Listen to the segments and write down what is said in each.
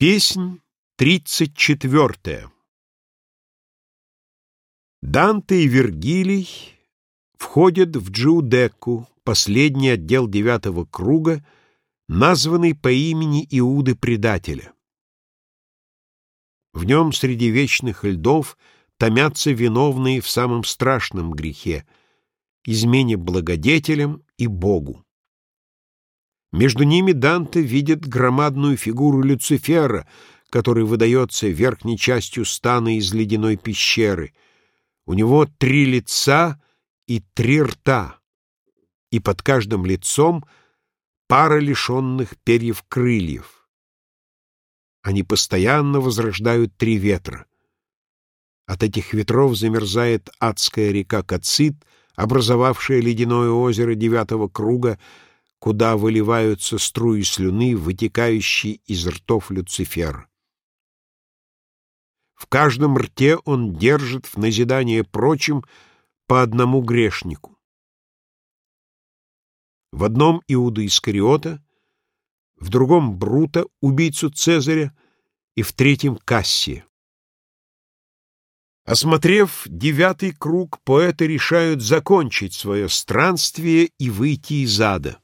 Песнь тридцать четвертая Данте и Вергилий входят в Джиудекку, последний отдел девятого круга, названный по имени Иуды-предателя. В нем среди вечных льдов томятся виновные в самом страшном грехе — измене благодетелям и Богу. Между ними Данте видит громадную фигуру Люцифера, который выдается верхней частью стана из ледяной пещеры. У него три лица и три рта, и под каждым лицом пара лишенных перьев крыльев. Они постоянно возрождают три ветра. От этих ветров замерзает адская река Кацит, образовавшая ледяное озеро девятого круга, куда выливаются струи слюны, вытекающие из ртов Люцифера. В каждом рте он держит в назидание прочим по одному грешнику. В одном Иуда Искариота, в другом Брута, убийцу Цезаря, и в третьем Кассия. Осмотрев девятый круг, поэты решают закончить свое странствие и выйти из ада.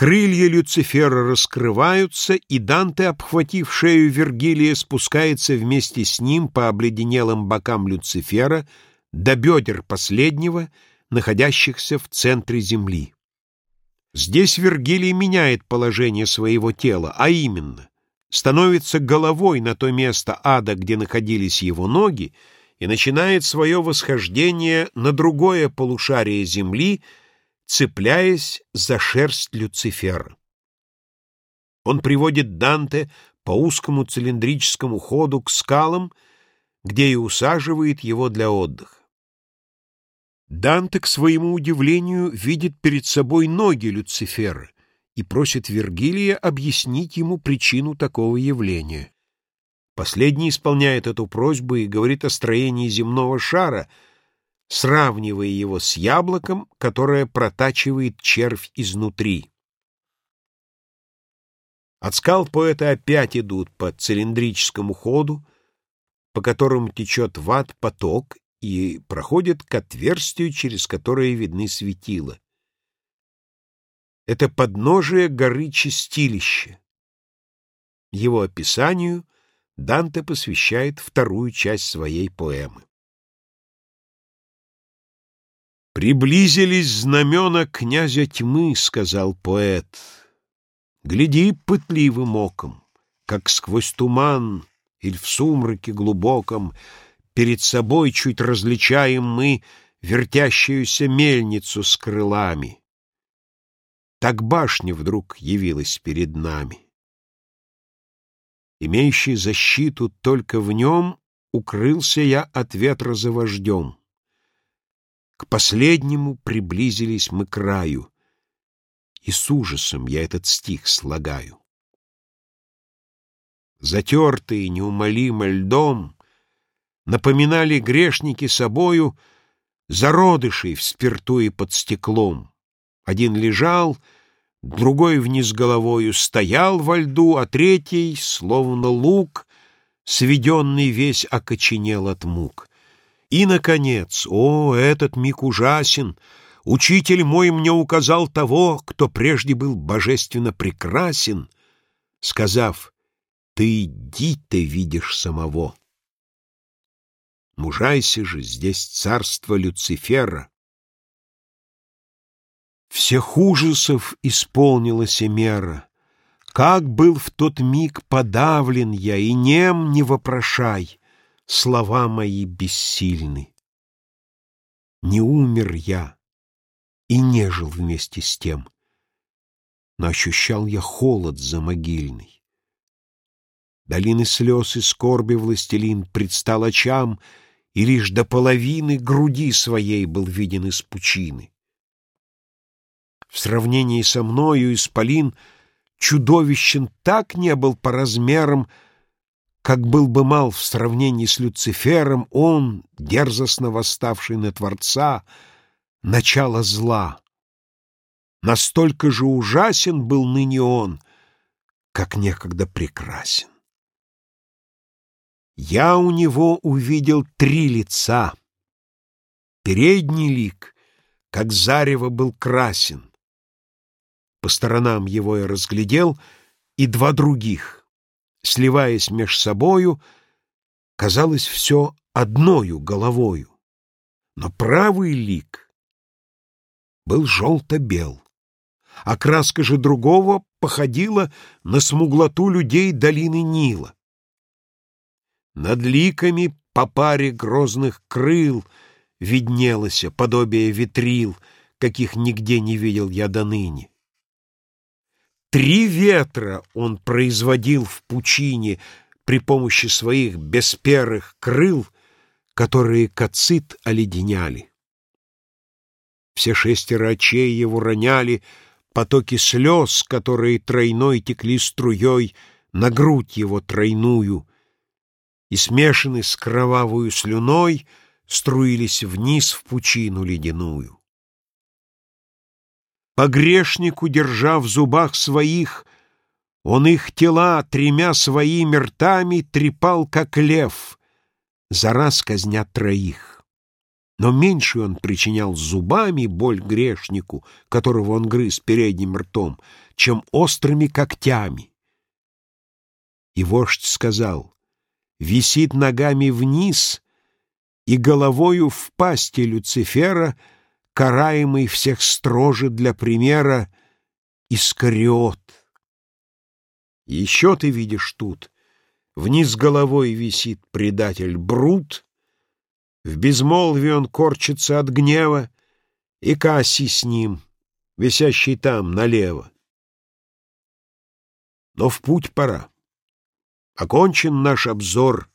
Крылья Люцифера раскрываются, и Данте, обхватив шею Вергилия, спускается вместе с ним по обледенелым бокам Люцифера до бедер последнего, находящихся в центре земли. Здесь Вергилий меняет положение своего тела, а именно, становится головой на то место ада, где находились его ноги, и начинает свое восхождение на другое полушарие земли — цепляясь за шерсть Люцифера. Он приводит Данте по узкому цилиндрическому ходу к скалам, где и усаживает его для отдыха. Данте, к своему удивлению, видит перед собой ноги Люцифера и просит Вергилия объяснить ему причину такого явления. Последний исполняет эту просьбу и говорит о строении земного шара — сравнивая его с яблоком, которое протачивает червь изнутри. От скал поэта опять идут по цилиндрическому ходу, по которому течет в ад поток и проходят к отверстию, через которое видны светила. Это подножие горы Чистилище. Его описанию Данте посвящает вторую часть своей поэмы. «Приблизились знамена князя тьмы», — сказал поэт. «Гляди пытливым оком, как сквозь туман или в сумраке глубоком перед собой чуть различаем мы вертящуюся мельницу с крылами. Так башня вдруг явилась перед нами. Имеющий защиту только в нем, укрылся я от ветра за вождем. К последнему приблизились мы краю, и с ужасом я этот стих слагаю. Затертые неумолимо льдом напоминали грешники собою зародышей в спирту и под стеклом. Один лежал, другой вниз головою стоял во льду, а третий, словно лук, сведенный весь окоченел от мук. И, наконец, о, этот миг ужасен! Учитель мой мне указал того, кто прежде был божественно прекрасен, сказав, ты иди-то видишь самого. Мужайся же, здесь царство Люцифера. Всех ужасов исполнилась мера. Как был в тот миг подавлен я, и нем не вопрошай слова мои бессильны. Не умер я и не жил вместе с тем, но ощущал я холод замогильный. Долины слез и скорби властелин предстал очам, и лишь до половины груди своей был виден из пучины. В сравнении со мною исполин чудовищен так не был по размерам, как был бы мал в сравнении с Люцифером, он, дерзостно восставший на Творца, начало зла. Настолько же ужасен был ныне он, как некогда прекрасен. Я у него увидел три лица. Передний лик, как зарево, был красен. По сторонам его я разглядел и два других. Сливаясь меж собою, казалось все одною головою. Но правый лик был желто-бел. а краска же другого походила на смуглоту людей долины Нила. Над ликами по паре грозных крыл виднелось подобие ветрил, каких нигде не видел я до ныне. Три ветра он производил в пучине при помощи своих бесперых крыл, которые кацит оледеняли. Все шестеро очей его роняли потоки слез, которые тройной текли струей на грудь его тройную, и, смешаны с кровавую слюной, струились вниз в пучину ледяную. По грешнику, держа в зубах своих, он их тела тремя своими ртами трепал, как лев, за раз казня троих. Но меньше он причинял зубами боль грешнику, которого он грыз передним ртом, чем острыми когтями. И вождь сказал, висит ногами вниз и головою в пасти Люцифера, караемый всех строже для примера, Искариот. Еще ты видишь тут, вниз головой висит предатель Брут, в безмолвии он корчится от гнева, и Кассий с ним, висящий там, налево. Но в путь пора. Окончен наш обзор,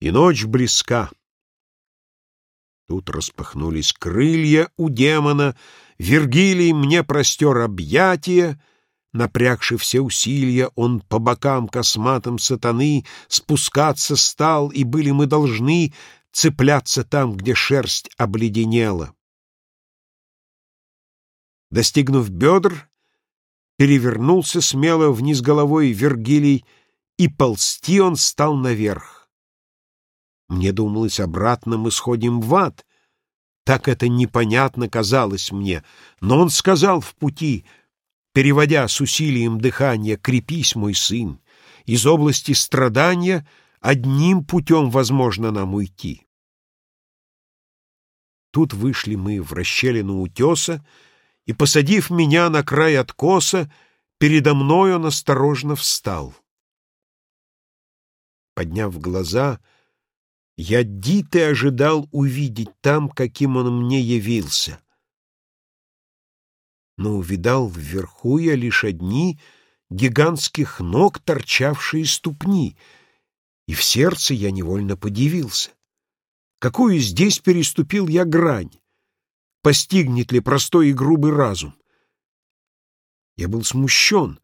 и ночь близка. Тут распахнулись крылья у демона, Вергилий мне простер объятия, Напрягши все усилия, он по бокам косматым сатаны Спускаться стал, и были мы должны Цепляться там, где шерсть обледенела. Достигнув бедр, перевернулся смело вниз головой Вергилий, и ползти он стал наверх. Мне думалось, обратно мы сходим в ад. Так это непонятно казалось мне, но он сказал в пути, переводя с усилием дыхания, «Крепись, мой сын, из области страдания одним путем возможно нам уйти». Тут вышли мы в расщелину утеса, и, посадив меня на край откоса, передо мной он осторожно встал. Подняв глаза, я дито ожидал увидеть там, каким он мне явился. Но увидал вверху я лишь одни гигантских ног, торчавшие ступни, и в сердце я невольно подивился. Какую здесь переступил я грань? Постигнет ли простой и грубый разум? Я был смущен,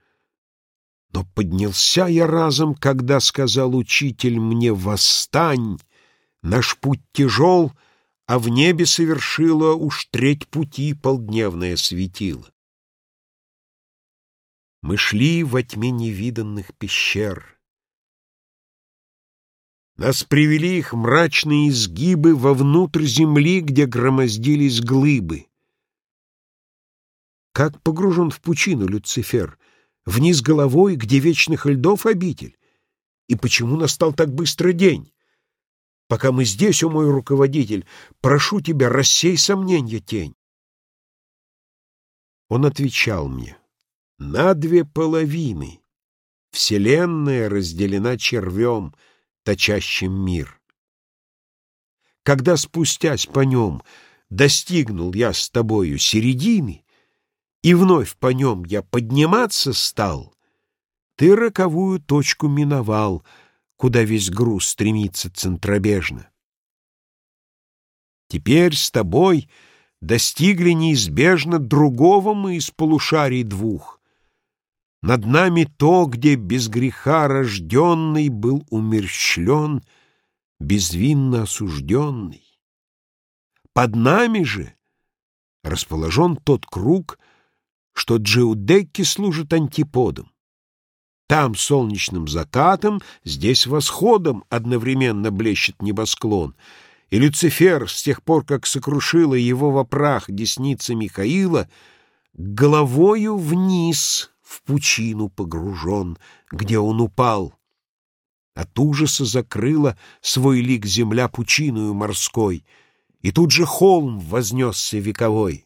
но поднялся я разом, когда сказал учитель мне «Восстань! Наш путь тяжел, а в небе совершила уж треть пути полдневное светило». Мы шли во тьме невиданных пещер. Нас привели их мрачные изгибы вовнутрь земли, где громоздились глыбы. Как погружен в пучину Люцифер — Вниз головой, где вечных льдов обитель? И почему настал так быстро день? Пока мы здесь, о мой руководитель, прошу тебя, рассей сомненья тень. Он отвечал мне, на две половины Вселенная разделена червем, точащим мир. Когда, спустясь по нем, достигнул я с тобою середины, и вновь по нем я подниматься стал, ты роковую точку миновал, куда весь груз стремится центробежно. Теперь с тобой достигли неизбежно другого мы из полушарий двух. Над нами то, где без греха рожденный был умерщлен, безвинно осужденный. Под нами же расположен тот круг, что Джиудекки служит антиподом. Там солнечным закатом, здесь восходом одновременно блещет небосклон. И Люцифер, с тех пор, как сокрушила его во прах десница Михаила, головою вниз в пучину погружен, где он упал. От ужаса закрыла свой лик земля пучиною морской, и тут же холм вознесся вековой.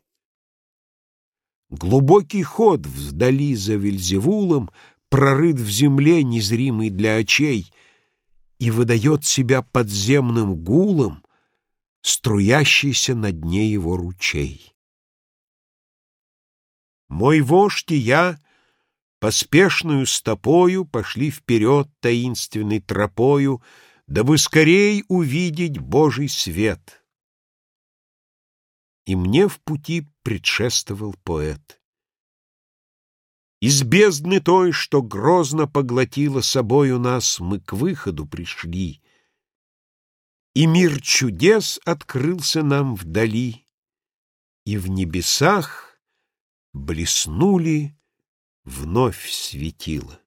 Глубокий ход вдали за Вильзевулом прорыт в земле, незримый для очей, и выдает себя подземным гулом, струящийся на дне его ручей. Мой вождь и я поспешную стопою пошли вперед таинственной тропою, дабы скорей увидеть Божий свет. И мне в пути предшествовал поэт. Из бездны той, что грозно поглотила собою нас, мы к выходу пришли, и мир чудес открылся нам вдали, и в небесах блеснули вновь светило.